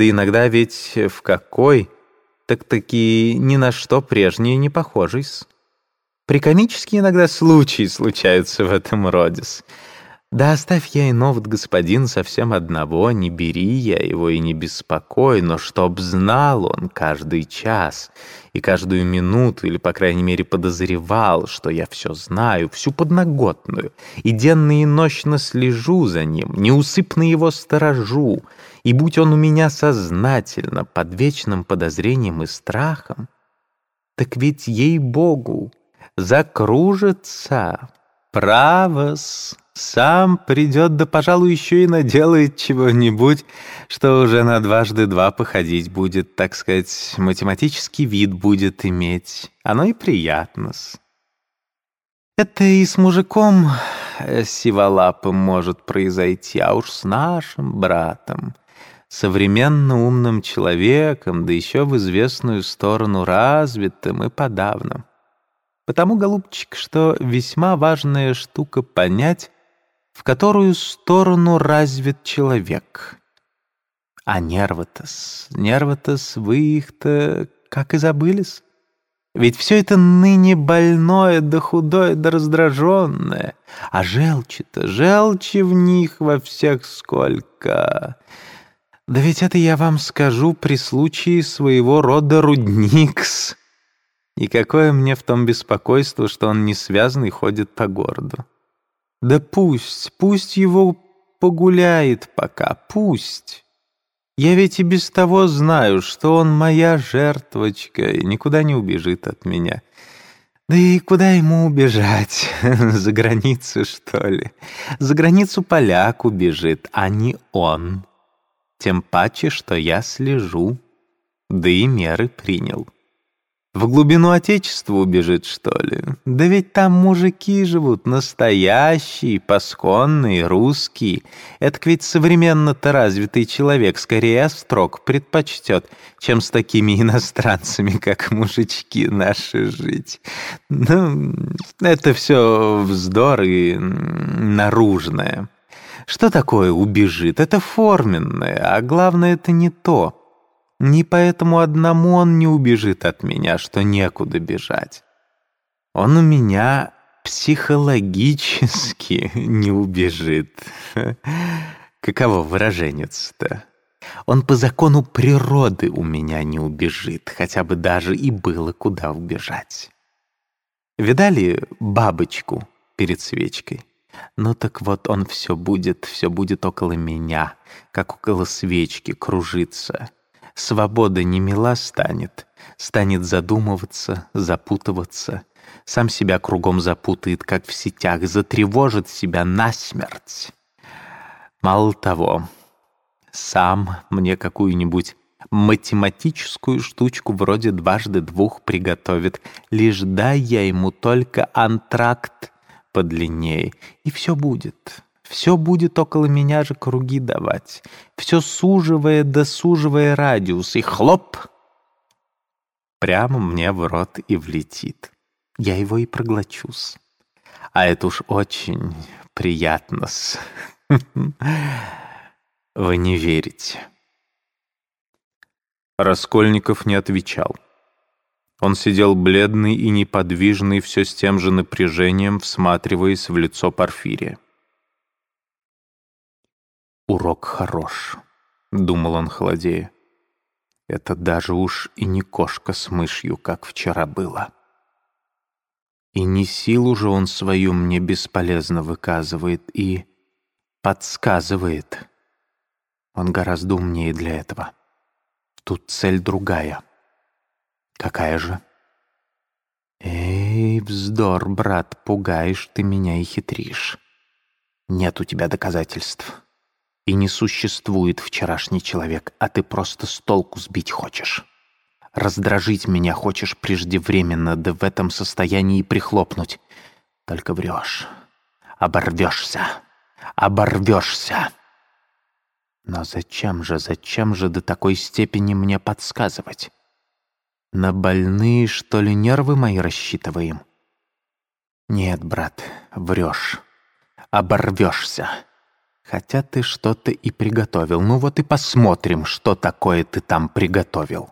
Да иногда ведь в какой, так-таки ни на что прежнее не похожий. Прикомические иногда случаи случаются в этом родис. Да оставь я и новот господин совсем одного, не бери я его и не беспокой, но чтоб знал он каждый час и каждую минуту, или, по крайней мере, подозревал, что я все знаю, всю подноготную, и денно и ночно слежу за ним, неусыпно его сторожу, и будь он у меня сознательно, под вечным подозрением и страхом, так ведь, ей-богу, закружится, право-с сам придет, да, пожалуй, еще и наделает чего-нибудь, что уже на дважды два походить будет, так сказать, математический вид будет иметь. Оно и приятно-с. Это и с мужиком э, сиволапым может произойти, а уж с нашим братом, современно умным человеком, да еще в известную сторону развитым и подавно. Потому, голубчик, что весьма важная штука понять, в которую сторону развит человек. А нервы-то-с, вы их-то как и забылись? Ведь все это ныне больное, да худое, да раздраженное. А желчи-то, желчи в них во всех сколько. Да ведь это я вам скажу при случае своего рода рудникс. И какое мне в том беспокойство, что он не связанный ходит по городу. Да пусть, пусть его погуляет пока, пусть. Я ведь и без того знаю, что он моя жертвочка и никуда не убежит от меня. Да и куда ему убежать? За границу, что ли? За границу поляк убежит, а не он. Тем паче, что я слежу, да и меры принял. В глубину Отечества убежит, что ли? Да ведь там мужики живут, настоящие, пасконные, русские. Это ведь современно-то развитый человек скорее острог предпочтет, чем с такими иностранцами, как мужички наши жить. Ну, это все вздор и наружное. Что такое убежит? Это форменное, а главное, это не то. Не поэтому одному он не убежит от меня, что некуда бежать. Он у меня психологически не убежит. Каково выраженец-то? Он по закону природы у меня не убежит, хотя бы даже и было куда убежать. Видали бабочку перед свечкой? Ну так вот он все будет, все будет около меня, как около свечки, кружиться свобода не мила станет, станет задумываться, запутываться, сам себя кругом запутает, как в сетях, затревожит себя насмерть. Мало того, сам мне какую-нибудь математическую штучку вроде дважды двух приготовит, лишь дай я ему только антракт подлиннее, и все будет. Все будет около меня же круги давать, все суживая да суживая радиус, и хлоп! Прямо мне в рот и влетит. Я его и проглочусь. А это уж очень приятно-с. Вы не верите. Раскольников не отвечал. Он сидел бледный и неподвижный, все с тем же напряжением, всматриваясь в лицо Порфирия. «Урок хорош», — думал он холодея. «Это даже уж и не кошка с мышью, как вчера было». И не силу же он свою мне бесполезно выказывает и подсказывает. Он гораздо умнее для этого. Тут цель другая. Какая же? Эй, вздор, брат, пугаешь ты меня и хитришь. Нет у тебя доказательств. И не существует вчерашний человек, а ты просто с толку сбить хочешь. Раздражить меня хочешь преждевременно, да в этом состоянии прихлопнуть. Только врешь. Оборвешься. Оборвешься. Но зачем же, зачем же до такой степени мне подсказывать? На больные, что ли, нервы мои рассчитываем? Нет, брат, врешь. Оборвешься. Хотя ты что-то и приготовил. Ну вот и посмотрим, что такое ты там приготовил.